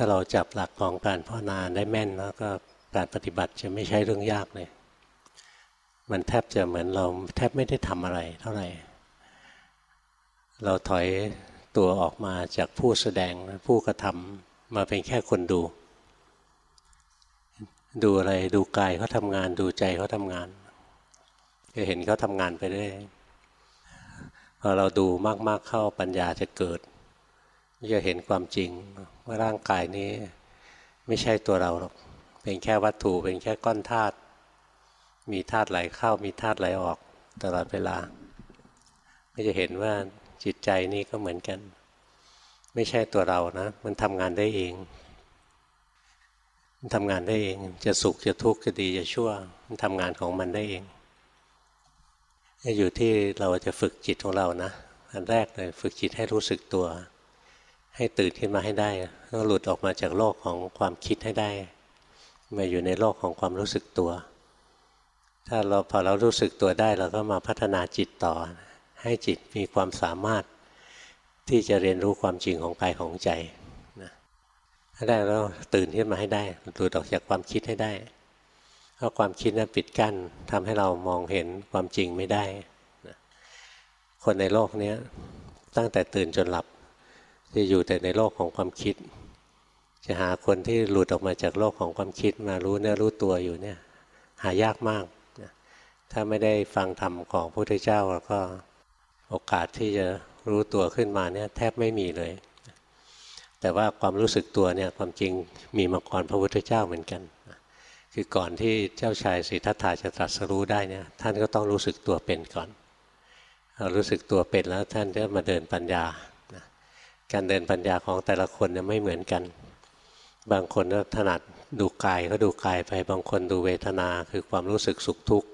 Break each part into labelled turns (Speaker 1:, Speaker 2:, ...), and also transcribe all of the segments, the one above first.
Speaker 1: ถ้าเราจับหลักของการภาวนาได้แม่นแล้วก็การปฏิบัติจะไม่ใช่เรื่องยากเลย มันแทบจะเหมือนเราแทบไม่ได้ทำอะไรเท่าไหร่ เราถอยตัวออกมาจากผู้แสดงผู้กระทำมาเป็นแค่คนดู ดูอะไรดูกายเขาทำงานดูใจเขาทำงานจะเห็นเขาทำงานไปเรื่อยพอเราดูมากๆเข้าปัญญาจะเกิด จะเห็นความจริงว่าร่างกายนี้ไม่ใช่ตัวเราหรอก เป็นแค่วัตถุ เป็นแค่ก้อนธาตุ มีธาตุไหลเข้า มีธาตุไหลออกตลอดเวลา ก็จะเห็นว่าจิตใจนี้ก็เหมือนกัน ไม่ใช่ตัวเรานะ มันทำงานได้เอง มันทำงานได้เอง จะสุขจะทุกข์จะดีจะชั่ว มันทำงานของมันได้เองอยู่ที่เราจะฝึกจิตของเรานะ อันแรกเลยฝึกจิตให้รู้สึกตัว ให้ตื่นขึ้นมาให้ได้ต้องหลุดออกมาจากโลกของความคิดให้ได้ มาอยู่ในโลกของความรู้สึกตัว ถ้าเราพอเรารู้สึกตัวได้เราก็มาพัฒนาจิตต่อ ให้จิตมีความสามารถที่จะเรียนรู้ความจริงของกายของใจนะถ้าได้เราตื่นขึ้นมาให้ได้หลุดออกจากความคิดให้ได้เพราะความคิดนั้นปิดกั้นทำให้เรามองเห็นความจริงไม่ได้คนในโลกนี้ตั้งแต่ตื่นจนหลับ จะอยู่แต่ในโลกของความคิด จะหาคนที่หลุดออกมาจากโลกของความคิดมารู้เนื้อรู้ตัวอยู่เนี่ย หายากมาก ถ้าไม่ได้ฟังธรรมของพระพุทธเจ้าแล้วก็โอกาสที่จะรู้ตัวขึ้นมาเนี่ยแทบไม่มีเลย แต่ว่าความรู้สึกตัวเนี่ยความจริงมีมาก่อนพระพุทธเจ้าเหมือนกัน คือก่อนที่เจ้าชายสิทธัตถะจะตรัสรู้ได้เนี่ยท่านก็ต้องรู้สึกตัวเป็นก่อนรู้สึกตัวเป็นแล้วท่านก็มาเดินปัญญา การเดินปัญญาของแต่ละคนเนี่ยไม่เหมือนกัน บางคนก็ถนัดดูกายก็ดูกายไป บางคนดูเวทนาคือความรู้สึกสุขทุกข์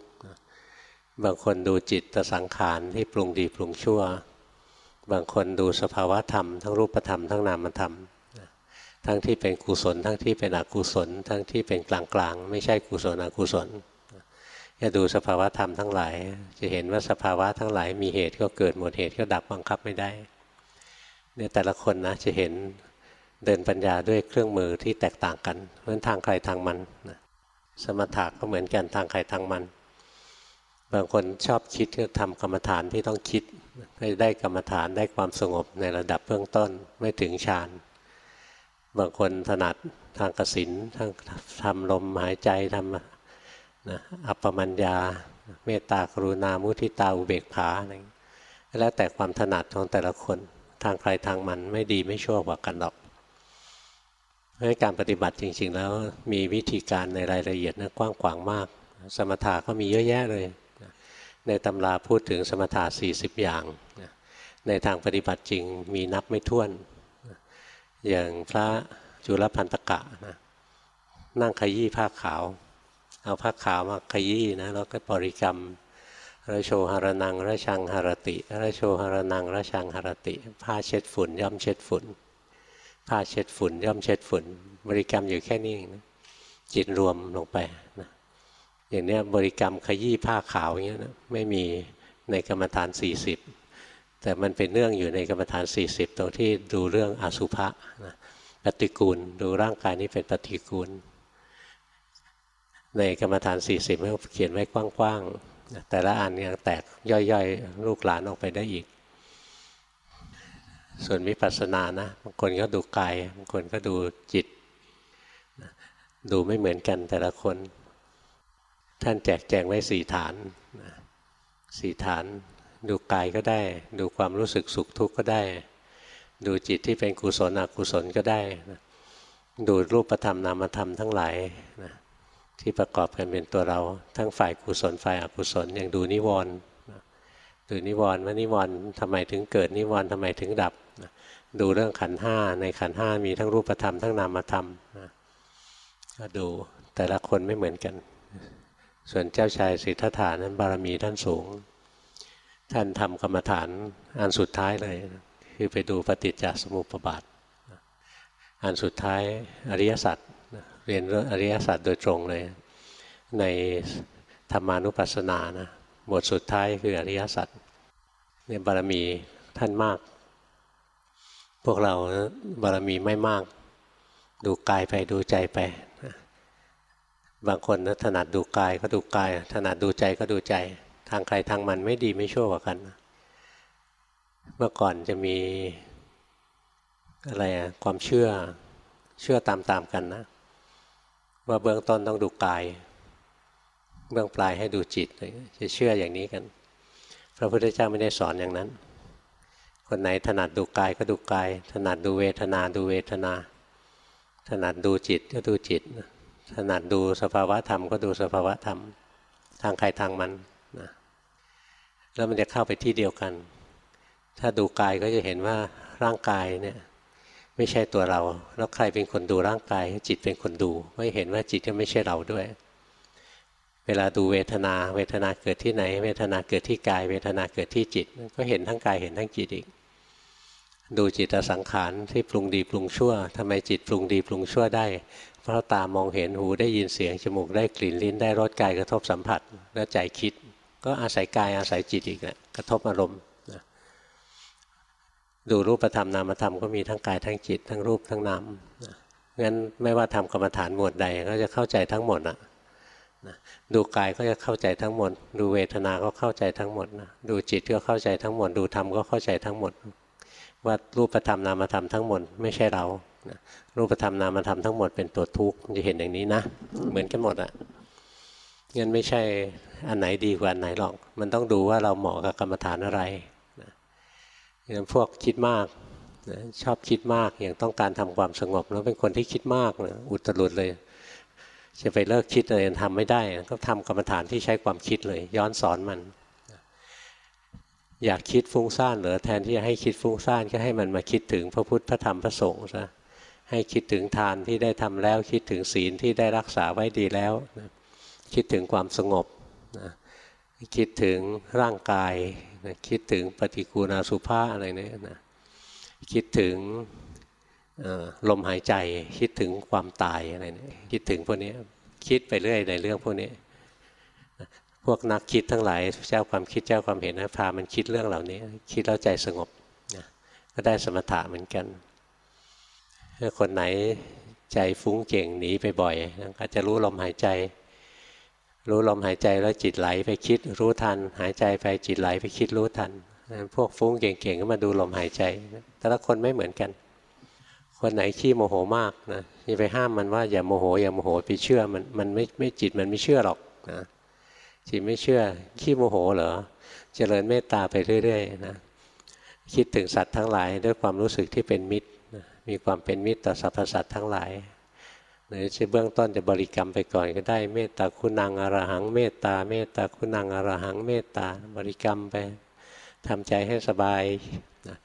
Speaker 1: บางคนดูจิตตสังขารที่ปรุงดีปรุงชั่ว บางคนดูสภาวะธรรม ทั้งรูปธรรมทั้งนามธรรม ทั้งที่เป็นกุศล ทั้งที่เป็นอกุศล ทั้งที่เป็นกลางๆไม่ใช่กุศลอกุศลจะดูสภาวะธรรมทั้งหลาย จะเห็นว่าสภาวะทั้งหลายมีเหตุก็เกิดหมดเหตุก็ดับบังคับไม่ได้ เนี่ยแต่ละคนนะจะเห็นเดินปัญญาด้วยเครื่องมือที่แตกต่างกันเพราะทางใครทางมันสมถะก็เหมือนกันทางใครทางมัน บางคนชอบคิดก็ทำกรรมฐานที่ต้องคิดให้ได้กรรมฐานได้ความสงบในระดับเบื้องต้นไม่ถึงฌานบางคนถนัดทางกสินทางทำลมหายใจทำนะอัปปมัญญา เมตตากรุณามุทิตาอุเบกขาอะไรแล้วแต่ความถนัดของแต่ละคน ทางใครทางมันไม่ดีไม่ชั่วกว่ากันหรอกเพราะการปฏิบัติจริง ๆ แล้วมีวิธีการในรายละเอียดนะกว้างขวางมาก สมถะก็มีเยอะแยะเลย ในตำราพูดถึงสมถะ40 อย่าง ในทางปฏิบัติจริงมีนับไม่ถ้วน อย่างพระจุลพันตกะนะนั่งขยี้ผ้าขาว เอาผ้าขาวมาขยี้นะแล้วก็บริกรรม ระโชหรนังระชังหรติระโชหรนังระชังหรติผ้าเช็ดฝุ่น ย่อมเช็ดฝุ่นผ้าเช็ดฝุ่น ย่อมเช็ดฝุ่น บริกรรมอยู่แค่นี้นะจิตรวมลงไปนะอย่างเนี้ยบริกรรมขยี้ผ้าขาวอย่างเงี้ยนะไม่มีในกรรมฐาน 40 แต่มันเป็นเรื่องอยู่ในกรรมฐาน 40 ตรงที่ดูเรื่องอสุภะนะปฏิกูลดูร่างกายนี้เป็นปฏิกูล ในกรรมฐาน 40เขาเขียนไว้กว้างๆ แต่ละอันยังแตกย่อยๆ ลูกหลานออกไปได้อีก ส่วนวิปัสสนานะบางคนก็ดูกายบางคนก็ดูจิต ดูไม่เหมือนกันแต่ละคน ท่านแจกแจงไว้สี่ฐานสี่ฐาน ดูกายก็ได้ ดูความรู้สึกสุขทุกข์ก็ได้ ดูจิตที่เป็นกุศลอกุศลก็ได้ ดูรูปธรรมนามธรรมทั้งหลายนะ ที่ประกอบกันเป็นตัวเรา ทั้งฝ่ายกุศลฝ่ายอกุศลอย่างดูนิวรณ์ดูนิวรณ์ว่านิวรณ์ทำไมถึงเกิดนิวรณ์ทำไมถึงดับ ดูเรื่องขันห้าในขันห้ามีทั้งรูปธรรมทั้งนามธรรมก็ดูแต่ละคนไม่เหมือนกัน ส่วนเจ้าชายสิทธัตถานั้นบารมีท่านสูง ท่านทำกรรมฐานอันสุดท้ายเลย คือไปดูปฏิจจสมุปบาทอันสุดท้ายอริยสัจ เรียนเรื่องอริยสัจโดยตรงเลย ในธรรมานุปัสสนานะบทสุดท้ายคืออริยสัจเนี่ยบารมีท่านมาก พวกเราบารมีไม่มาก ดูกายไปดูใจไป บางคนนะถนัดดูกายก็ดูกาย ถนัดดูใจก็ดูใจ ทางใครทางมันไม่ดีไม่ชั่วกว่ากัน เมื่อก่อนจะมีอะไรอะความเชื่อเชื่อตามๆกันนะ ว่าเบื้องต้นต้องดูกาย เบื้องปลายให้ดูจิตจะเชื่ออย่างนี้กัน พระพุทธเจ้าไม่ได้สอนอย่างนั้น คนไหนถนัดดูกายก็ดูกาย ถนัดดูเวทนาดูเวทนา ถนัดดูจิตก็ดูจิต ถนัดดูสภาวะธรรมก็ดูสภาวะธรรม ทางใครทางมันนะแล้วมันจะเข้าไปที่เดียวกัน ถ้าดูกายก็จะเห็นว่าร่างกายเนี่ย ไม่ใช่ตัวเรา แล้วใครเป็นคนดูร่างกาย จิตเป็นคนดู ไม่เห็นว่าจิตก็ไม่ใช่เราด้วย เวลาดูเวทนา เวทนาเกิดที่ไหน เวทนาเกิดที่กาย เวทนาเกิดที่จิต ก็เห็นทั้งกายเห็นทั้งจิตอีก ดูจิตสังขารที่ปรุงดีปรุงชั่วทำไมจิตปรุงดีปรุงชั่วได้ เพราะตามองเห็นหูได้ยินเสียงจมูกได้กลิ่นลิ้นได้รสกายกระทบสัมผัส แล้วใจคิด ก็อาศัยกายอาศัยจิตอีกแหละกระทบอารมณ์ ดูรูปธรรมนามธรรมก็มีทั้งกายทั้งจิตทั้งรูปทั้งนามงั้นไม่ว่าทำกรรมฐานหมวดใดก็จะเข้าใจทั้งหมดนะดูกายก็จะเข้าใจทั้งหมด ดูเวทนาก็เข้าใจทั้งหมดนะดูจิตก็เข้าใจทั้งหมด ดูธรรมก็เข้าใจทั้งหมด ว่ารูปธรรมนามธรรมทั้งหมดไม่ใช่เรารูปธรรมนามธรรมทั้งหมดเป็นตัวทุกข์จะเห็นอย่างนี้นะ เหมือนกันหมดอะงั้นไม่ใช่อันไหนดีกว่าอันไหนหรอก มันต้องดูว่าเราเหมาะกับกรรมฐานอะไร อย่างพวกคิดมากนะชอบคิดมากอย่างต้องการทำความสงบ แล้วเป็นคนที่คิดมากนะอุตรุดเลย จะไปเลิกคิดอะไรทำไม่ได้ ก็ทำกรรมฐานที่ใช้ความคิดเลย ย้อนสอนมัน อยากคิดฟุ้งซ่านเหรอแทนที่จะให้คิดฟุ้งซ่านก็ให้มันมาคิดถึงพระพุทธพระธรรมพระสงฆ์ซะให้คิดถึงทานที่ได้ทำแล้วคิดถึงศีลที่ได้รักษาไว้ดีแล้วนะคิดถึงความสงบนะคิดถึงร่างกาย นะคิดถึงปฏิกูณาสุภาอะไรเนี่ยนะคิดถึงลมหายใจคิดถึงความตายอะไรเนี่ยคิดถึงพวกนี้คิดไปเรื่อยในเรื่องพวกนี้พวกนักคิดทั้งหลายเจ้าความคิดเจ้าความเห็นนะพามันคิดเรื่องเหล่านี้ คิดแล้วใจสงบนะก็ได้สมถะเหมือนกันถ้าคนไหนใจฟุ้งเก่งหนีไปบ่อยก็จะรู้ลมหายใจ รู้ลมหายใจแล้วจิตไหลไปคิดรู้ทัน หายใจไปจิตไหลไปคิดรู้ทัน พวกฟุ้งเก่งๆก็มาดูลมหายใจ แต่ละคนไม่เหมือนกัน คนไหนขี้โมโหมากนะอย่าไปห้ามมันว่าอย่าโมโหอย่าโมโหไปเชื่อมันมันไม่ไม่จิตมันไม่เชื่อหรอกนะจิตไม่เชื่อขี้โมโหเหรอเจริญเมตตาไปเรื่อยๆนะคิดถึงสัตว์ทั้งหลายด้วยความรู้สึกที่เป็นมิตร มีความเป็นมิตรต่อสรรพสัตว์ทั้งหลาย หรือจะเบื้องต้นจะบริกรรมไปก่อนก็ได้เมตตาคุณังอรหัง เมตตาเมตตาคุณังอรหัง เมตตาบริกรรมไปทำใจให้สบายนะ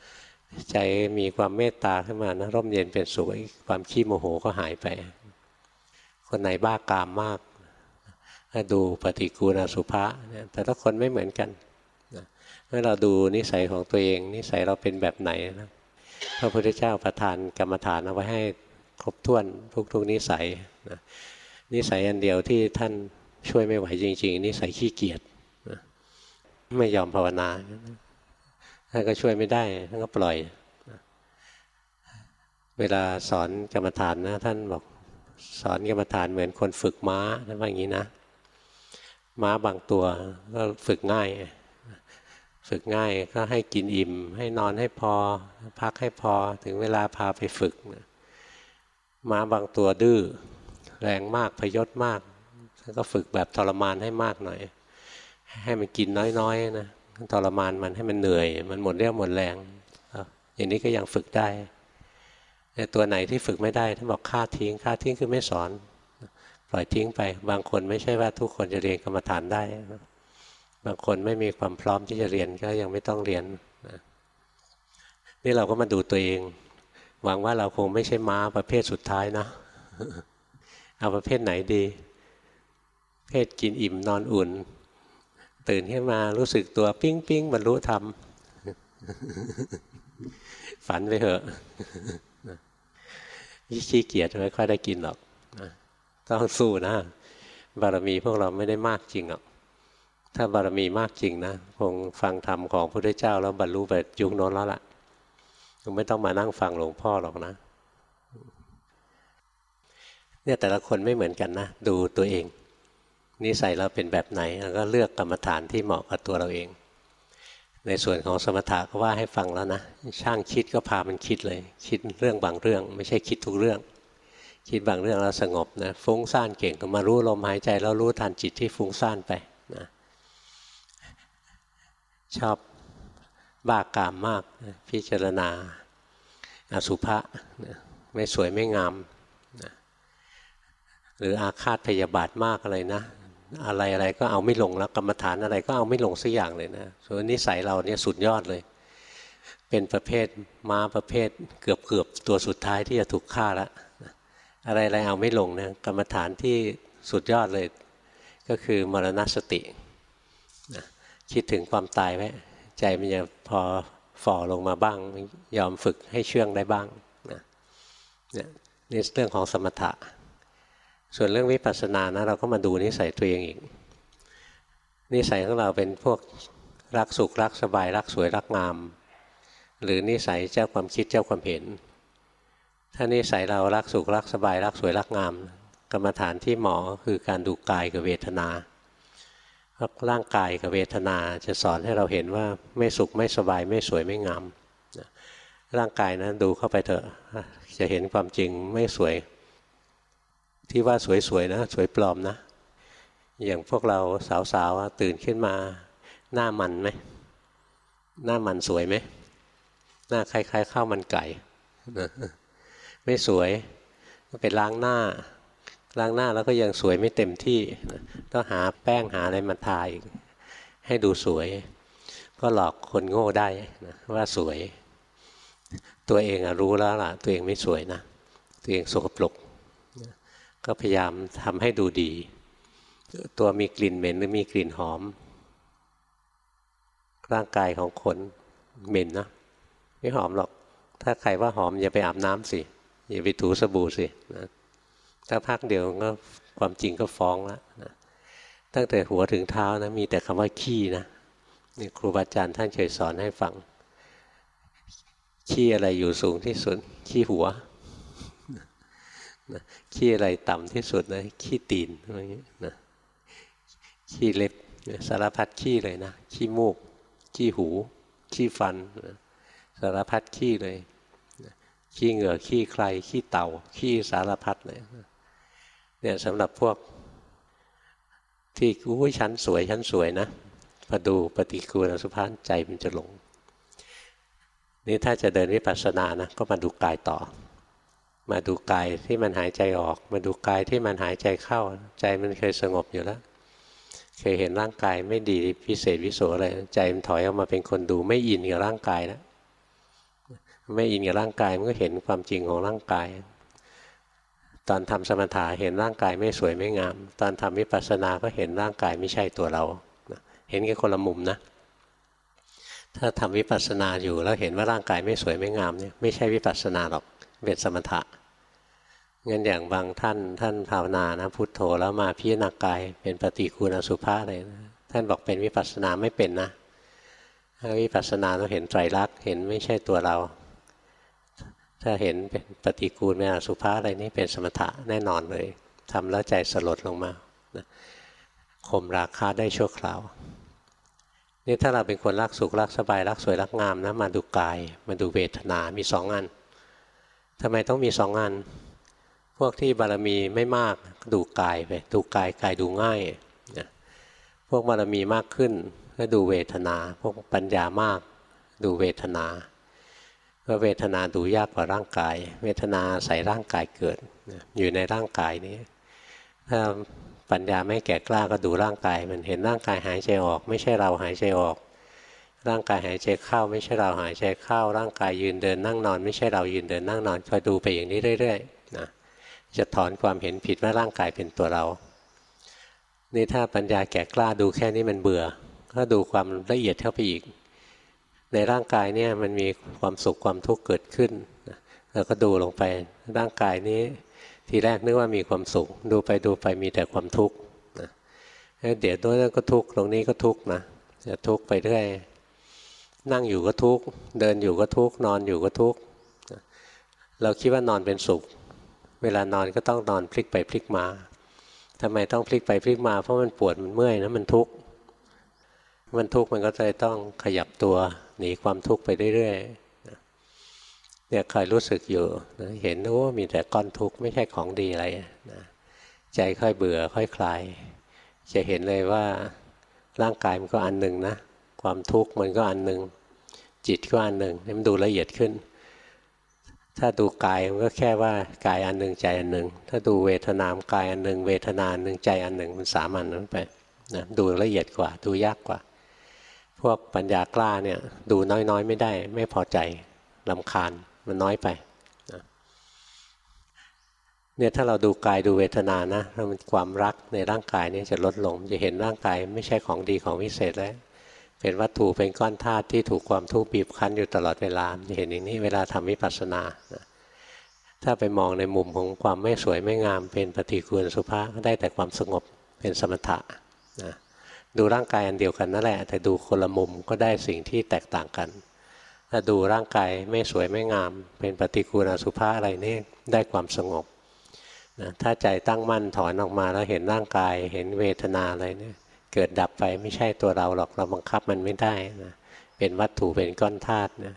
Speaker 1: ใจมีความเมตตาขึ้นมานะร่มเย็นเป็นสุขความขี้โมโหก็หายไป คนไหนบ้ากามมากก็ดูปฏิกูณสุภาเนี่ยแต่ละคนไม่เหมือนกันเมื่อเราดูนิสัยของตัวเอง นิสัยเราเป็นแบบไหนนะพระพุทธเจ้าประทานกรรมฐานเอาไว้ให้ ครบถ้วนทุกๆนิสัยนะนิสัยอันเดียวที่ท่านช่วยไม่ไหวจริง ๆ นิสัยขี้เกียจนะไม่ยอมภาวนาท่านก็ช่วยไม่ได้ท่านก็ปล่อยนะเวลาสอนกรรมฐานนะท่านบอกสอนกรรมฐานเหมือนคนฝึกม้าท่านว่าอย่างนี้นะ ม้าบางตัวก็ฝึกง่าย ฝึกง่ายก็ให้กินอิ่ม ให้นอนให้พอ พักให้พอถึงเวลาพาไปฝึกนะ ม้าบางตัวดื้อแรงมากพยศมากก็ฝึกแบบทรมานให้มากหน่อย ให้มันกินน้อยๆนะทรมานมันให้มันเหนื่อย มันหมดเรี่ยวหมดแรงอย่างนี้ก็ยังฝึกได้แต่ตัวไหนที่ฝึกไม่ได้ท่านบอกฆ่าทิ้งฆ่าทิ้งคือไม่สอน ปล่อยทิ้งไป บางคนไม่ใช่ว่าทุกคนจะเรียนกรรมฐานได้ บางคนไม่มีความพร้อมที่จะเรียนก็ยังไม่ต้องเรียนนี่เราก็มาดูตัวเอง หวังว่าเราคงไม่ใช่ม้าประเภทสุดท้ายนะ เอาประเภทไหนดี เพศกินอิ่มนอนอุ่น ตื่นขึ้นมารู้สึกตัวปิ้งปิ้งบรรลุธรรม ฝันไปเถอะยี่ขี้เกียจไม่ค่อยได้กินหรอก ต้องสู้นะ บารมีพวกเราไม่ได้มากจริงหรอก ถ้าบารมีมากจริงนะ คงฟังธรรมของพระพุทธเจ้าแล้วบรรลุแบบยุคโน้นแล้วล่ะ ไม่ต้องมานั่งฟังหลวงพ่อหรอกนะ เนี่ยแต่ละคนไม่เหมือนกันนะ ดูตัวเอง นิสัยเราเป็นแบบไหนแล้วก็เลือกกรรมฐานที่เหมาะกับตัวเราเอง ในส่วนของสมถะก็ว่าให้ฟังแล้วนะ ช่างคิดก็พามันคิดเลย คิดเรื่องบางเรื่อง ไม่ใช่คิดทุกเรื่อง คิดบางเรื่องแล้วสงบนะ ฟุ้งซ่านเก่งก็มารู้ลมหายใจแล้วรู้ทันจิตที่ฟุ้งซ่านไปนะชอบ บ้ากามมากพิจารณาอสุภะไม่สวยไม่งามหรืออาฆาตพยาบาทมากอะไรนะ อะไรอะไรก็เอาไม่ลงแล้วกรรมฐานอะไรก็เอาไม่ลงสักอย่างเลยนะส่วนนิสัยเราเนี่ยสุดยอดเลย เป็นประเภทม้าประเภทเกือบเกือบตัวสุดท้ายที่จะถูกฆ่าล้วอะไรอะไรเอาไม่ลงนะกรรมฐานที่สุดยอดเลย ก็คือมรณสติคิดถึงความตายไว้ ใจมันจะพอฝ่อลงมาบ้าง ยอมฝึกให้เชื่องได้บ้างนะนี่ยเรื่องของสมถะ ส่วนเรื่องวิปัสสนานะเราก็มาดูนิสัยตัวเองอีกนิสัยของเราเป็นพวกรักสุขรักสบายรักสวยรักงาม หรือนิสัยเจ้าความคิดเจ้าความเห็น ถ้านิสัยเรารักสุขรักสบายรักสวยรักงาม กรรมฐานที่หมอคือการดูกายกับเวทนา ร่างกายกับเวทนาจะสอนให้เราเห็นว่าไม่สุขไม่สบายไม่สวยไม่งามร่างกายนะดูเข้าไปเถอะ จะเห็นความจริงไม่สวย ที่ว่าสวยๆนะ สวยปลอมนะ อย่างพวกเราสาวๆตื่นขึ้นมาหน้ามันไหมหน้ามันสวยไหมหน้าคล้ายๆข้าวมันไก่ไม่สวยก็ไปล้างหน้า ล้างหน้าแล้วก็ยังสวยไม่เต็มที่ต้องหาแป้งหาอะไรมาทาอีก ให้ดูสวย ก็หลอกคนโง่ได้นะว่าสวย ตัวเองรู้แล้วล่ะ ตัวเองไม่สวยนะ ตัวเองสกปรกก็พยายามทำให้ดูดี ตัวมีกลิ่นเหม็นหรือมีกลิ่นหอม ร่างกายของคนเหม็นนะไม่หอมหรอก ถ้าใครว่าหอมอย่าไปอาบน้ำสิอย่าไปถูสบู่สินะ ถ้าพักเดียวก็ความจริงก็ฟ้องแล้วนะตั้งแต่หัวถึงเท้านะมีแต่คำว่าขี้นะนี่ครูบาอาจารย์ท่านเคยสอนให้ฟัง ขี้อะไรอยู่สูงที่สุด ขี้หัวขี้อะไรต่ำที่สุดนะขี้ตีนอะไรอย่างนี้นะขี้เล็บสารพัดขี้เลยนะขี้มูก ขี้หู ขี้ฟันสารพัดขี้เลย ขี้เหงื่อขี้ใครขี้เต่า ขี้สารพัดเลย เนี่ยสำหรับพวก ที่อุ้ชั้นสวยชั้นสวยนะพอดูปฏิกูลสุภาพใจมันจะหลง นี่ถ้าจะเดินวิปัสสนานะก็มาดูกายต่อ มาดูกายที่มันหายใจออก มาดูกายที่มันหายใจเข้า ใจมันเคยสงบอยู่แล้วเคยเห็นร่างกายไม่ดีพิเศษวิโสอะไรใจมันถอยออกมาเป็นคนดูไม่อินกับร่างกายแล้วไม่อินกับร่างกายมันก็เห็นความจริงของร่างกาย ตอนทำสมถะเห็นร่างกายไม่สวยไม่งาม ตอนทำวิปัสสนาก็เห็นร่างกายไม่ใช่ตัวเรา เห็นแค่คนละมุมนะ ถ้าทำวิปัสสนาอยู่แล้วเห็นว่าร่างกายไม่สวยไม่งามเนี่ยไม่ใช่วิปัสสนาหรอกเป็นสมถะงั้นอย่างบางท่านท่านภาวนานะพุทโธแล้วมาพิจารณากายเป็นปฏิกูลสุภาอะไรนะท่านบอกเป็นวิปัสสนาไม่เป็นนะวิปัสสนาต้องเห็นไตรลักษณ์เห็นไม่ใช่ตัวเรา ถ้าเห็นเป็นปฏิกูลเป็นอสุภะอะไรนี่เป็นสมถะแน่นอนเลยทำแล้วใจสลดลงมาข่มราคาได้ชั่วคราว นี่ถ้าเราเป็นคนรักสุขรักสบายรักสวยรักงามนะมาดูกายมาดูเวทนามีสองอันทำไมต้องมีสองอัน พวกที่บารมีไม่มากดูกายไปดูกายกายดูง่ายนะพวกบารมีมากขึ้นก็ดูเวทนา พวกปัญญามากดูเวทนา ราะเวทนาดูยากกว่าร่างกาย เวทนาใส่ร่างกายเกิดอยู่ในร่างกายนี้ ถ้าปัญญาไม่แก่กล้าก็ดูร่างกาย มันเห็นร่างกายหายใจออก ไม่ใช่เราหายใจออก ร่างกายหายใจเข้า ไม่ใช่เราหายใจเข้า ร่างกายยืนเดินนั่งนอน ไม่ใช่เรายืนเดินนั่งนอนคอยดูไปอย่างนี้เรื่อยๆนะจะถอนความเห็นผิดว่าร่างกายเป็นตัวเรา นี่ถ้าปัญญาแก่กล้าดูแค่นี้มันเบื่อ ก็ดูความละเอียดเข้าไปอีก ในร่างกายเนี่ยมันมีความสุขความทุกข์เกิดขึ้นเราก็ดูลงไปร่างกายนี้ ทีแรกนึกว่ามีความสุข ดูไปดูไปมีแต่ความทุกข์นะเดี๋ยวตัวนั้นก็ทุกข์ตรงนี้ก็ทุกข์นะจะทุกข์ไปเรื่อยนั่งอยู่ก็ทุกข์เดินอยู่ก็ทุกข์นอนอยู่ก็ทุกข์เราคิดว่านอนเป็นสุข เวลานอนก็ต้องนอนพลิกไปพลิกมาทำไมต้องพลิกไปพลิกมาเพราะมันปวดมันเมื่อยนะมันทุกข์มันทุกข์มันก็เลยต้องขยับตัว หนีความทุกข์ไปเรื่อยๆเนี่ยคอยรู้สึกอยู่นะเห็นว่ามีแต่ก้อนทุกข์ไม่ใช่ของดีอะไรนะใจค่อยเบื่อค่อยคลาย จะเห็นเลยว่าร่างกายมันก็อันหนึ่งนะ ความทุกข์มันก็อันหนึ่งจิตก็อันหนึ่งมันดูละเอียดขึ้น ถ้าดูกายมันก็แค่ว่ากายอันหนึ่งใจอันหนึ่งถ้าดูเวทนามกายอันหนึ่งเวทนานหนึ่งใจอันหนึ่งมันสามัญนั้นไปนะดูละเอียดกว่าดูยากกว่า พวกปัญญากล้าเนี่ยดูน้อยๆ ไม่ได้ ไม่พอใจลำคาญมันน้อยไปเนี่ยถ้าเราดูกายดูเวทนานะมันความรักในร่างกายนี่จะลดลง จะเห็นร่างกายไม่ใช่ของดีของวิเศษแล้ว เป็นวัตถุเป็นก้อนธาตุที่ถูกความทุกข์บีบคั้นอยู่ตลอดเวลาจะเห็นอย่างนี้เวลาทำวิปัสสนาถ้าไปมองในมุมของความไม่สวยไม่งาม เป็นปฏิกูลสุภาก็ได้แต่ความสงบเป็นสมถะนะ ดูร่างกายอันเดียวกันนั่นแหละ แต่ดูคนละมุมก็ได้สิ่งที่แตกต่างกัน ถ้าดูร่างกายไม่สวยไม่งาม เป็นปฏิกูลสุภาอะไรนี่ได้ความสงบนะถ้าใจตั้งมั่นถอนออกมาแล้วเห็นร่างกาย เห็นเวทนาอะไรเนี่ยเกิดดับไปไม่ใช่ตัวเราหรอกเราบังคับมันไม่ได้นะเป็นวัตถุเป็นก้อนธาตุนะ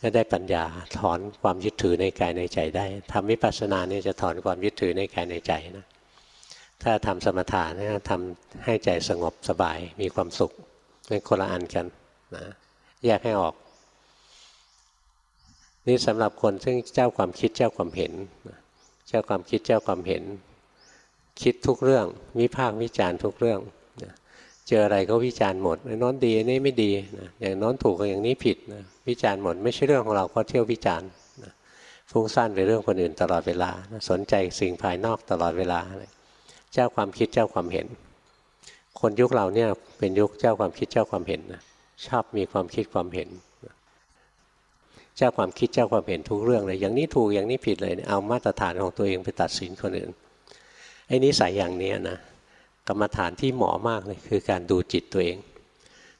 Speaker 1: ก็ได้ปัญญาถอนความยึดถือในกายในใจได้ทำวิปัสสนาเนี่ยจะถอนความยึดถือในกายในใจนะ ถ้าทำสมถะเนี่ยทำให้ใจสงบสบายมีความสุขเป็นคนละอันกันนะแยกให้ออก นี่สำหรับคนซึ่งเจ้าความคิดเจ้าความเห็น เจ้าความคิดเจ้าความเห็น คิดทุกเรื่องวิพากษ์วิจารณ์ทุกเรื่องเจออะไรก็วิจารณ์หมดน้นดีนี่ไม่ดีนะอย่างน้นถูกอย่างนี้ผิดนะวิจารณ์หมด ไม่ใช่เรื่องของเราก็เที่ยววิจารณ์นะฟุ้งซ่านไปเรื่องคนอื่นตลอดเวลานะสนใจสิ่งภายนอกตลอดเวลาเจ้าความคิดเจ้าความเห็น คนยุคเราเนี่ยเป็นยุคเจ้าความคิดเจ้าความเห็นนะชอบมีความคิดความเห็น เจ้าความคิดเจ้าความเห็นทุกเรื่องเลย อย่างนี้ถูกอย่างนี้ผิดเลยเอามาตรฐานของตัวเองไปตัดสินคนอื่นไอ้นิสัยอย่างนี้นะกรรมฐานที่เหมาะมากเลยคือการดูจิตตัวเอง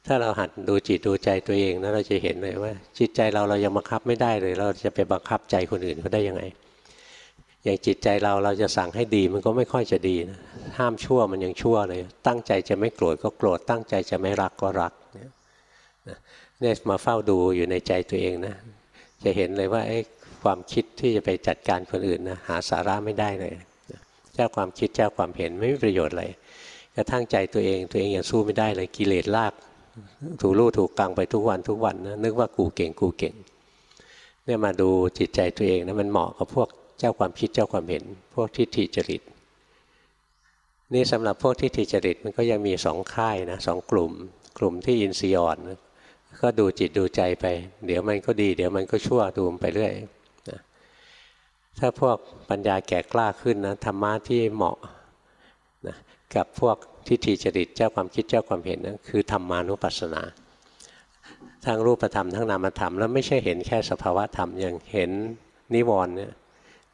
Speaker 1: ถ้าเราหัดดูจิตดูใจตัวเองนะเราจะเห็นเลยว่า จิตใจเราเรายังบังคับไม่ได้เลย เราจะไปบังคับใจคนอื่นเขาได้ยังไง อย่างจิตใจเราเราจะสั่งให้ดีมันก็ไม่ค่อยจะดีนะห้ามชั่วมันยังชั่วเลย ตั้งใจจะไม่โกรธก็โกรธตั้งใจจะไม่รักก็รักเนี่ยมาเฝ้าดูอยู่ในใจตัวเองนะ จะเห็นเลยว่าไอ้ความคิดที่จะไปจัดการคนอื่นนะหาสาระไม่ได้เลยเจ้าความคิดเจ้าความเห็นไม่มีประโยชน์เลยกระทั่งใจตัวเองตัวเองยังสู้ไม่ได้เลยกิเลสลาก ถูลู่ถูกกลางไปทุกวันทุกวันนะนึกว่ากูเก่งกูเก่งเนี่ยมาดูจิตใจตัวเองนะมันเหมาะกับพวก เจ้าความคิดเจ้าความเห็น พวกทิฏฐิจริต นี่สำหรับพวกทิฏฐิจริตมันก็ยังมีสองค่ายนะสองกลุ่ม กลุ่มที่อินทรีย์อ่อนก็ดูจิตดูใจไป เดี๋ยวมันก็ดี เดี๋ยวมันก็ชั่วดูมไปเรื่อยนะถ้าพวกปัญญาแก่กล้าขึ้นนะธรรมะที่เหมาะนะกับพวกทิฏฐิจริตเจ้าความคิดเจ้าความเห็นนะคือธรรมานุปัสสนาทั้งรูปธรรมทั้งนามธรรมแล้วไม่ใช่เห็นแค่สภาวะธรรมอย่างเห็นนิวรณ์เนี่ย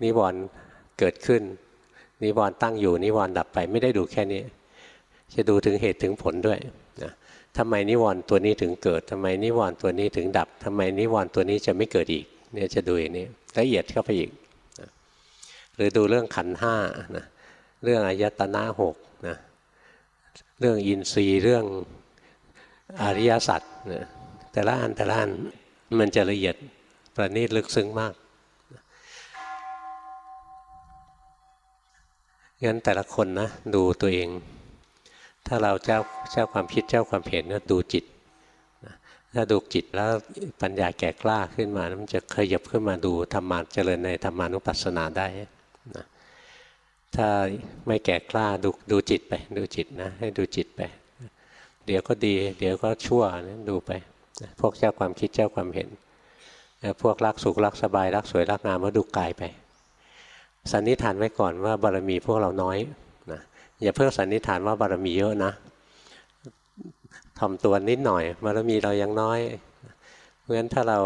Speaker 1: นิวรณ์เกิดขึ้น นิวรณ์ตั้งอยู่นิวรณ์ดับไปไม่ได้ดูแค่นี้ จะดูถึงเหตุถึงผลด้วยนะทำไมนิวรณ์ตัวนี้ถึงเกิดทำไมนิวรณ์ตัวนี้ถึงดับทำไมนิวรณ์ตัวนี้จะไม่เกิดอีกเนี่ยจะดูอย่างนี้ละเอียดเข้าไปอีกนะหรือดูเรื่องขันห้านะเรื่องอายตนะหกนะเรื่องอินทรีย์เรื่องอริยสัจนะแต่ละอันแต่ละอันมันจะละเอียดประณีตลึกซึ้งมาก งั้นแต่ละคนนะดูตัวเอง ถ้าเราเจ้าเจ้าความคิดเจ้าความเห็นก็ดูจิต ถ้าดูจิตแล้วปัญญาแก่กล้าขึ้นมา มันจะขยับขึ้นมาดูธรรมะเจริญในธรรมานุปัสสนาได้นะถ้าไม่แก่กล้าดูดูจิตไป ดูจิตนะให้ดูจิตไป เดี๋ยวก็ดี เดี๋ยวก็ชั่วนะดูไป พวกเจ้าความคิดเจ้าความเห็น พวกรักสุขรักสบายรักสวยรักงามก็ดูกายไป สันนิษฐานไว้ก่อนว่าบารมีพวกเราน้อยนะอย่าเพิ่งสันนิษฐานว่าบารมีเยอะนะทำตัวนิดหน่อย บารมีเรายังน้อย เพราะฉะนั้นถ้าเรา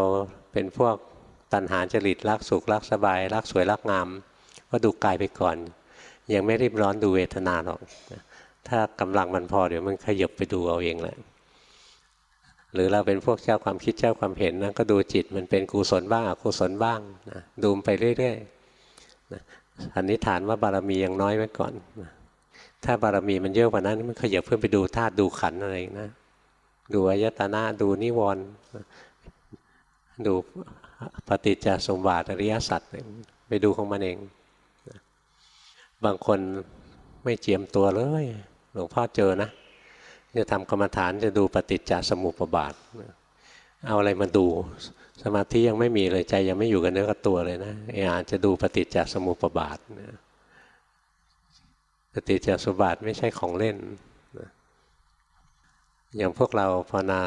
Speaker 1: เป็นพวกตัณหาจริตรักสุขรักสบาย รักสวยรักงาม ก็ดูกายไปก่อน ยังไม่รีบร้อนดูเวทนาหรอก ถ้ากำลังมันพอเดี๋ยวมันขยบไปดูเอาเองแหละหรือเราเป็นพวกเจ้าความคิดเจ้าความเห็นนะก็ดูจิตมันเป็นกุศลบ้างอกุศลบ้างนะดูไปเรื่อยๆ สันนิษฐานว่าบารมียังน้อยไว้ก่อน ถ้าบารมีมันเยอะกว่านั้นมันขยับเพื่อไปดูธาตุดูขันอะไรนะ ดูอายตนะดูนิวรณ์ดูปฏิจจสมบัติอริยสัจไปดูของมันเอง บางคนไม่เจียมตัวเลย หลวงพ่อเจอนะ จะทำกรรมฐานจะดูปฏิจจสมุปบาท เอาอะไรมาดู สมาธิยังไม่มีเลยใจยังไม่อยู่กับเนื้อกับตัวเลยนะอาจจะดูปฏิจจสมุปบาทปฏิจจสมุปบาทไม่ใช่ของเล่นอย่างพวกเราภาวนา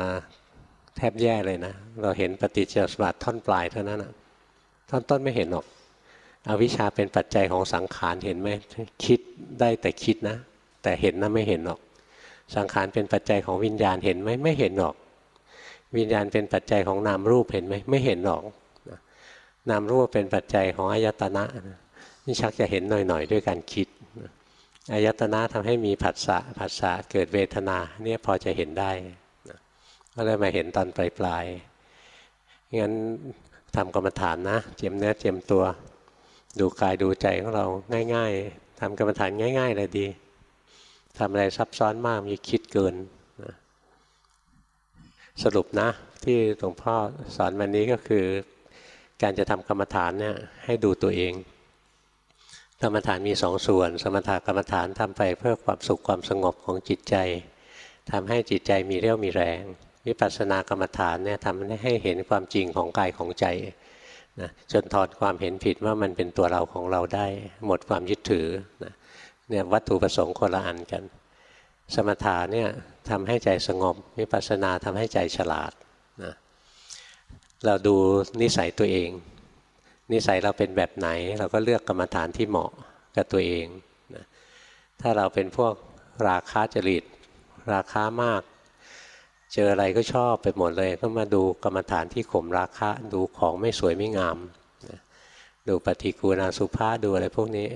Speaker 1: แทบแย่เลยนะ เราเห็นปฏิจจสมุปบาทท่อนปลายเท่านั้นนะท่อนต้นไม่เห็นหรอกอวิชชาเป็นปัจจัยของสังขารเห็นไหมคิดได้แต่คิดนะ แต่เห็นนะไม่เห็นหรอก สังขารเป็นปัจจัยของวิญญาณเห็นไหมไม่เห็นหรอก วิญญาณเป็นปัจจัยของนามรูปเห็นไหมไม่เห็นหรอกนามรูปเป็นปัจจัยของอายตนะนี่ชักจะเห็นหน่อยๆ ด้วยการคิดอายตนะทำให้มีผัสสะผัสสะเกิดเวทนาเนี่ยพอจะเห็นได้ก็เลยมาเห็นตอนปลายๆงั้นทำกรรมฐานนะเจียมเนื้อเจียมตัว ดูกายดูใจของเราง่าย ๆทำกรรมฐานง่ายๆเลยดีทำอะไรซับซ้อนมากมีคิดเกิน สรุปนะที่หลวงพ่อสอนวันนี้ก็คือการจะทำกรรมฐานเนี่ยให้ดูตัวเอง กรรมฐานมีสองส่วน สมถกรรมฐานทำไปเพื่อความสุขความสงบของจิตใจทำให้จิตใจมีเรี่ยวมีแรง วิปัสสนากรรมฐานเนี่ยทำให้เห็นความจริงของกายของใจนะจนถอดความเห็นผิดว่ามันเป็นตัวเราของเราได้ หมดความยึดถือนะเนี่ยวัตถุประสงค์คนละอันกัน สมถะเนี่ย ทำให้ใจสงบวิปัสสนาทำให้ใจฉลาดนะเราดูนิสัยตัวเอง นิสัยเราเป็นแบบไหน เราก็เลือกกรรมฐานที่เหมาะกับตัวเองนะถ้าเราเป็นพวกราคาจริต ราคามาก เจออะไรก็ชอบไปหมดเลย ก็มาดูกรรมฐานที่ข่มราคะดูของไม่สวยไม่งามดูปฏิกูณาสุภาดูอะไรพวกนี้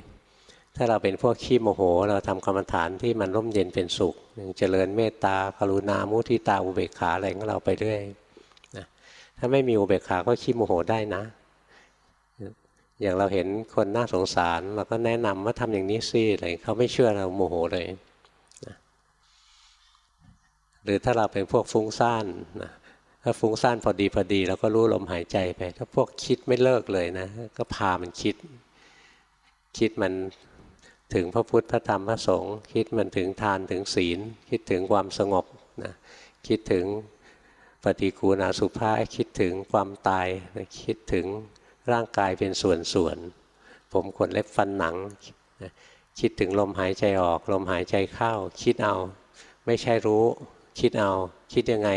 Speaker 1: ถ้าเราเป็นพวกขี้โมโห เราทำกรรมฐานที่มันร่มเย็นเป็นสุขเจริญเมตตากรุณามุทิตาอุเบกขาอะไรของเราไปเรื่อยนะถ้าไม่มีอุเบกขาก็ขี้โมโหได้นะ อย่างเราเห็นคนน่าสงสารเราก็แนะนำว่าทำอย่างนี้สิอะไรเขาไม่เชื่อเราโมโหเลยหรือถ้าเราเป็นพวกฟุ้งซ่านนะถ้าฟุ้งซ่านพอดีพอดีเราก็รู้ลมหายใจไป ถ้าพวกคิดไม่เลิกเลยนะ ก็พามันคิด คิดมัน ถึงพระพุทธพระธรรมพระสงฆ์คิดมันถึงทานถึงศีล คิดถึงความสงบนะคิดถึงปฏิกูณาสุภาคิดถึงความตายนะคิดถึงร่างกายเป็นส่วนๆผมขนเล็บฟันหนังนะคิดถึงลมหายใจออก ลมหายใจเข้า คิดเอา ไม่ใช่รู้ คิดเอา คิดยังไง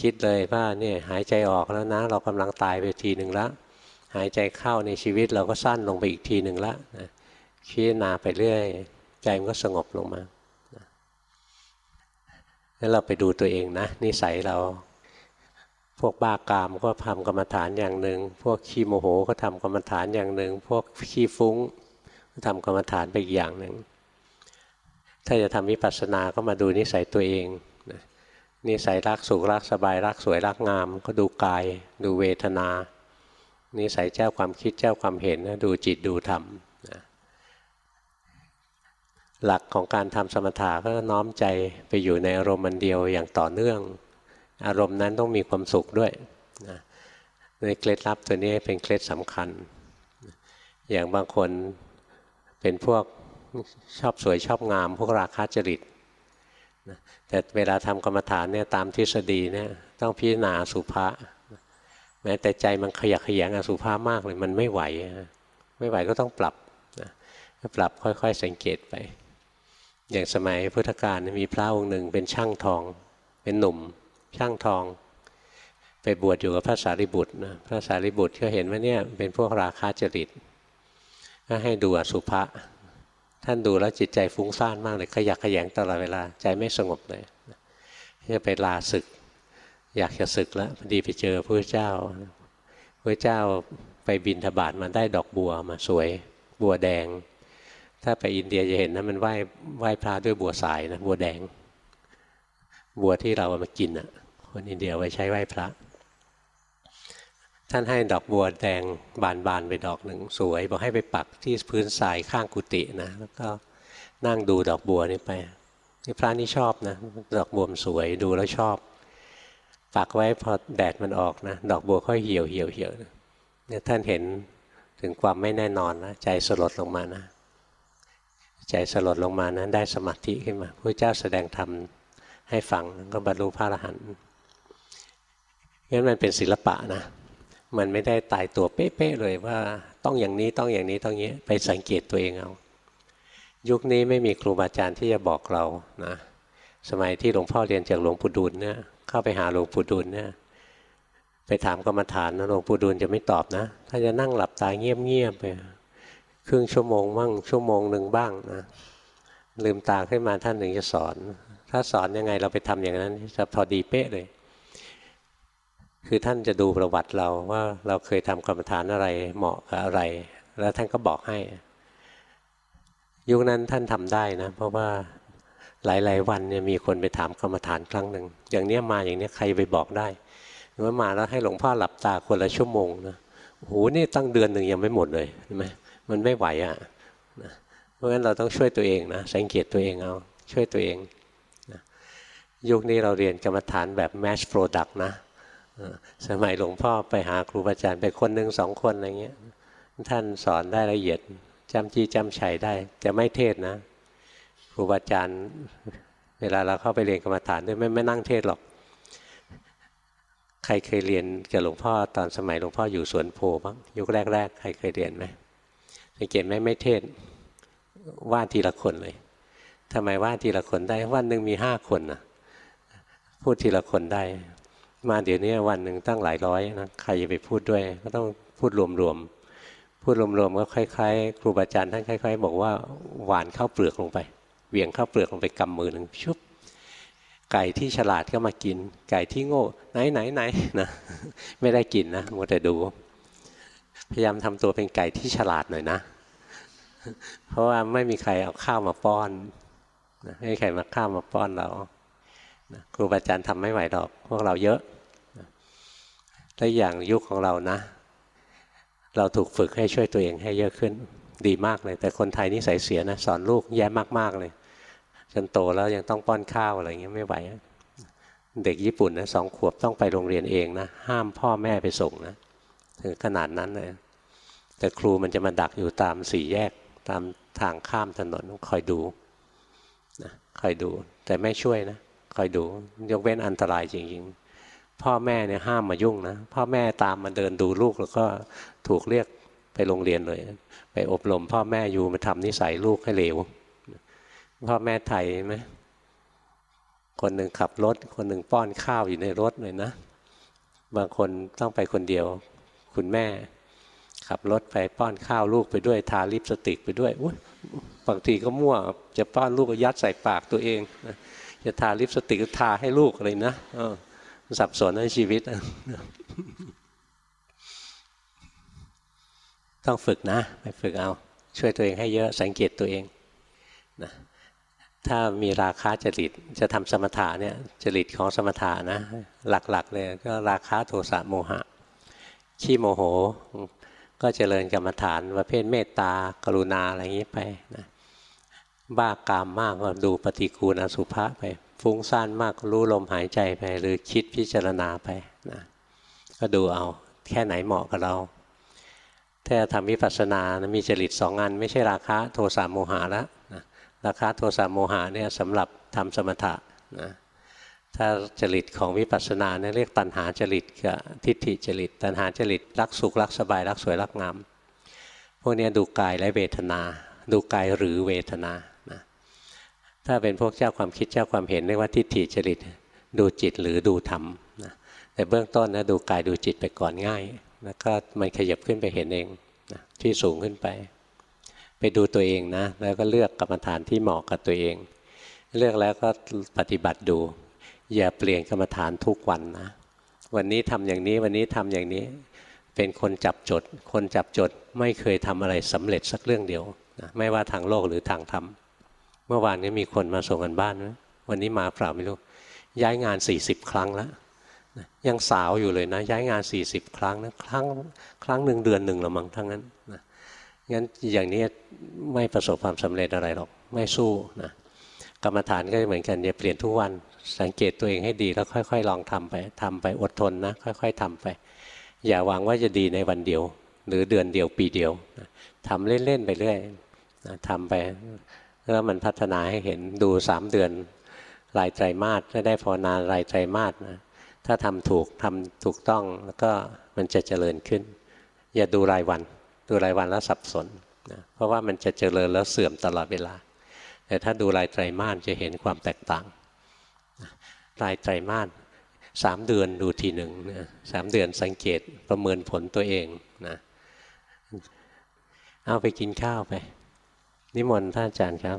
Speaker 1: คิดเลยว่าเนี่ยหายใจออกแล้วนะ เรากำลังตายไปทีหนึ่งล้วหายใจเข้าในชีวิตเราก็สั้นลงไปอีกทีหนึ่งแล้วคิ ดนาไปเรื่อยใจมันก็สงบลงมาแล้วเราไปดูตัวเองนะนิสัยเรา พวกบ้ากามก็ทำกรรมฐานอย่างหนึ่ง พวกขี้โมโหก็ทำกรรมฐานอย่างหนึ่ง พวกขี้ฟุ้งก็ทำกรรมฐานไปอีกอย่างหนึ่ง ถ้าจะทำวิปัสสนาก็มาดูนิสัยตัวเองนิสัยรักสุขรักสบายรักสวยรักงาม ก็ดูกาย ดูเวทนา นิสัยเจ้าความคิดเจ้าความเห็นดูจิตดูธรรม หลักของการทำสมถะก็น้อมใจไปอยู่ในอารมณ์มันเดียวอย่างต่อเนื่อง อารมณ์นั้นต้องมีความสุขด้วยในเคล็ดลับตัวนี้เป็นเคล็ดสำคัญ อย่างบางคนเป็นพวกชอบสวยชอบงาม พวกราคาจริตแต่เวลาทำกรรมฐานเนี่ยตามทฤษฎีเนี่ยต้องพิจารณาสุภาแม้แต่ใจมันขยักขยงอสุภามากเลยมันไม่ไหว ไม่ไหวก็ต้องปรับปรับค่อยๆสังเกตไป อย่างสมัยพุทธกาลมีพระองค์หนึ่งเป็นช่างทอง เป็นหนุ่ม ช่างทอง ไปบวชอยู่กับพระสารีบุตรนะพระสารีบุตรก็เห็นว่าเนี่ยเป็นพวกราคาจริตก็ให้ดูอสุภะท่านดูแล้วจิตใจฟุ้งซ่านมากเลยขยักขยงตลอดเวลาใจไม่สงบเลยจะไปลาศึก อยากจะศึกแล้วพอดีไปเจอพระเจ้าพระเจ้าไปบินทบาทมาได้ดอกบัวมาสวย บัวแดง ถ้าไปอินเดียจะเห็นนะมันไหว้ไหว้พระด้วยบัวสายนะบัวแดง บัวที่เราเอามากินอะ คนอินเดียไว้ใช้ไหว้พระ ท่านให้ดอกบัวแดงบานๆไปดอกหนึ่งสวย บอกให้ไปปักที่พื้นทรายข้างกุฏินะแล้วก็นั่งดูดอกบัวนี่ไปนี่พระนี่ชอบนะ ดอกบัวสวยดูแล้วชอบ ปักไว้พอแดดมันออกนะ ดอกบัวค่อยเหี่ยวเหี่ยวเหี่ยวเนี่ยท่านเห็นถึงความไม่แน่นอนนะใจสลดลงมานะ ใจสลดลงมานะได้สมาธิขึ้นมาพระเจ้าแสดงธรรมให้ฟังก็บรรลุพระอรหันต์งั้นมันเป็นศิลปะนะ มันไม่ได้ตายตัวเป๊ะๆเลยว่าต้องอย่างนี้ต้องอย่างนี้ต้องอย่างนี้ไปสังเกตตัวเองเอา ยุคนี้ไม่มีครูบาอาจารย์ที่จะบอกเรานะสมัยที่หลวงพ่อเรียนจากหลวงปู่ดูลเนี่ยเข้าไปหาหลวงปู่ดูลเนี่ยไปถามกรรมฐานนะหลวงปู่ดูลจะไม่ตอบนะ ถ้าจะนั่งหลับตาเงียบๆไป ครึ่งชั่วโมงบ้างชั่วโมงหนึ่งบ้างนะลืมตาขึ้นมาท่านหนึ่งจะสอน ถ้าสอนยังไงเราไปทำอย่างนั้นจะพอดีเป๊ะเลย คือท่านจะดูประวัติเราว่าเราเคยทำกรรมฐานอะไรเหมาะกับอะไร แล้วท่านก็บอกให้ ยุคนั้นท่านทำได้นะ เพราะว่าหลาย ๆ วันเนี่ยมีคนไปถามกรรมฐานครั้งหนึ่งอย่างเนี้ยมาอย่างเนี้ยใครไปบอกได้ว่ามาแล้วให้หลวงพ่อหลับตาคนละชั่วโมงนะโอ้โหนี่ตั้งเดือนหนึ่งยังไม่หมดเลยใช่ไหม มันไม่ไหวอะ่ะเพราะฉะนั้นเราต้องช่วยตัวเองนะสังเกตตัวเองเอาช่วยตัวเองนะยุคนี้เราเรียนกรรมฐานแบบ match product นะสมัยหลวงพ่อไปหาครูบาอาจารย์ไปคนหนึ่งสองคนอะไรเงี้ยท่านสอนได้ละเอียดจำจี้จำชัยได้ จะไม่เทศนะครูบาอาจารย์เวลาเราเข้าไปเรียนกรรมฐานด้วยไม่ไม่นั่งเทศหรอก ใครเคยเรียนกับหลวงพ่อตอนสมัยหลวงพ่ออยู่สวนโพบ้างยุคแรก ๆ ใครเคยเรียนไหม สังเกตไหมไม่เทศว่าทีละคนเลยทำไมว่าทีละคนได้วันหนึ่งมีห้าคนนะพูดทีละคนได้ มาเดี๋ยวนี้วันหนึ่งตั้งหลายร้อยนะใครจะไปพูดด้วย ก็ต้องพูดรวมๆพูดรวมๆก็คล้ายๆ ครูบาอาจารย์ท่านคล้าย ๆ บอกว่าหวานข้าวเปลือกลงไปเวียงข้าวเปลือกลงไปกำมือหนึ่งชุบไก่ที่ฉลาดก็มากิน ไก่ที่โง่ไหนไหนไหนนะไม่ได้กินนะมัวแต่ดู พยายามทำตัวเป็นไก่ที่ฉลาดหน่อยนะ เพราะว่าไม่มีใครเอาข้าวมาป้อนไม่มีใครมาข้าวมาป้อนเราครูบาอาจารย์ทำไม่ไหวหรอก พวกเราเยอะแล้วอย่างยุคของเรานะ เราถูกฝึกให้ช่วยตัวเองให้เยอะขึ้นดีมากเลย แต่คนไทยนี่ใส่เสียนะ สอนลูกแย่มากๆเลยจนโตแล้วยังต้องป้อนข้าวอะไรเงี้ยไม่ไหว เด็กญี่ปุ่นนะสองขวบต้องไปโรงเรียนเองนะ ห้ามพ่อแม่ไปส่งนะ ถึงขนาดนั้นเลยแต่ครูมันจะมาดักอยู่ตามสี่แยกตามทางข้ามถนนคอยดูนะคอยดู แต่ไม่ช่วยนะคอยดู ยกเว้นอันตรายจริงๆ พ่อแม่เนี่ยห้ามมายุ่งนะ พ่อแม่ตามมาเดินดูลูกแล้วก็ถูกเรียกไปโรงเรียนเลย ไปอบรม พ่อแม่อยู่มาทำนิสัยลูกให้เลวพ่อแม่ไทยไหมคนหนึ่งขับรถ คนหนึ่งป้อนข้าวอยู่ในรถเลยนะ บางคนต้องไปคนเดียว คุณแม่ ขับรถไปป้อนข้าวลูกไปด้วยทาลิปสติกไปด้วยบางทีก็มั่วจะป้อนลูกก็ยัดใส่ปากตัวเองจะทาลิปสติกก็ทาให้ลูกอะไรนะสับสนในชีวิตต้องฝึกนะไปฝึกเอา ช่วยตัวเองให้เยอะสังเกตตัวเองนะถ้ามีราคาจริตจะทำสมถะเนี่ยจริตของสมถะนะ หลักๆเลยก็ราคาโทสะโมหะ ขี้โมโห ก็เจริญกรรมฐานประเภทเมตตากรุณาอะไรอย่างนี้ไปนะบ้ากามมากก็ดูปฏิกูลอสุภะไป ฟุ้งซ่านมากก็รู้ลมหายใจไป หรือคิดพิจารณาไปนะก็ดูเอาแค่ไหนเหมาะกับเราถ้าทำวิปัสสนานะมีจริตสองอัน ไม่ใช่ราคะโทสะโมหะแล้วนะราคะโทสะโมหะเนี่ยสำหรับทำสมถะนะ ถ้าจริตของวิปัสสนาเนี่ยเรียกตัณหาจริตกับทิฏฐิจริต ตัณหาจริตรักสุขรักสบายรักสวยรักงามพวกนี้ดูกายและเวทนา ดูกายหรือเวทนานะถ้าเป็นพวกเจ้าความคิดเจ้าความเห็นเรียกว่าทิฏฐิจริตดูจิตหรือดูธรรมนะแต่เบื้องต้นนะดูกายดูจิตไปก่อนง่าย แล้วก็มันขยับขึ้นไปเห็นเองนะที่สูงขึ้นไป ไปดูตัวเองนะแล้วก็เลือกกรรมฐานที่เหมาะกับตัวเอง เลือกแล้วก็ปฏิบัติดู อย่าเปลี่ยนกรรมฐานทุกวันนะ วันนี้ทำอย่างนี้วันนี้ทำอย่างนี้ เป็นคนจับจด คนจับจดไม่เคยทำอะไรสำเร็จสักเรื่องเดียวนะไม่ว่าทางโลกหรือทางธรรม เมื่อวานนี้มีคนมาส่งกันบ้านนะวันนี้มาเปล่าไม่รู้ ย้ายงาน 40 ครั้งแล้วยังสาวอยู่เลยนะ ย้ายงาน 40 ครั้งนะครั้งครั้งหนึ่งเดือนหนึ่งละมั้งทั้งนั้นนะงั้นอย่างนี้ไม่ประสบความสำเร็จอะไรหรอก ไม่สู้นะกรรมฐานก็เหมือนกันอย่าเปลี่ยนทุกวัน สังเกตตัวเองให้ดีแล้วค่อย ๆ ลองทำไปทำไปอดทนนะ ค่อย ๆทำไป อย่าหวังว่าจะดีในวันเดียว หรือเดือนเดียวปีเดียวทำเล่นๆไปเรื่อยทำไปแล้วมันพัฒนาให้เห็นดูสามเดือนรายไตรมาสได้ภาวนารายไตรมาสนะถ้าทำถูกทำถูกต้องแล้วก็มันจะเจริญขึ้น อย่าดูรายวัน ดูรายวันแล้วสับสนนะเพราะว่ามันจะเจริญแล้วเสื่อมตลอดเวลา แต่ถ้าดูรายไตรมาสจะเห็นความแตกต่าง รายไตรมาสสามเดือนดูทีหนึ่งนะสามเดือนสังเกตประเมินผลตัวเองนะเอาไปกินข้าวไป นิมนต์ท่านอาจารย์ครับ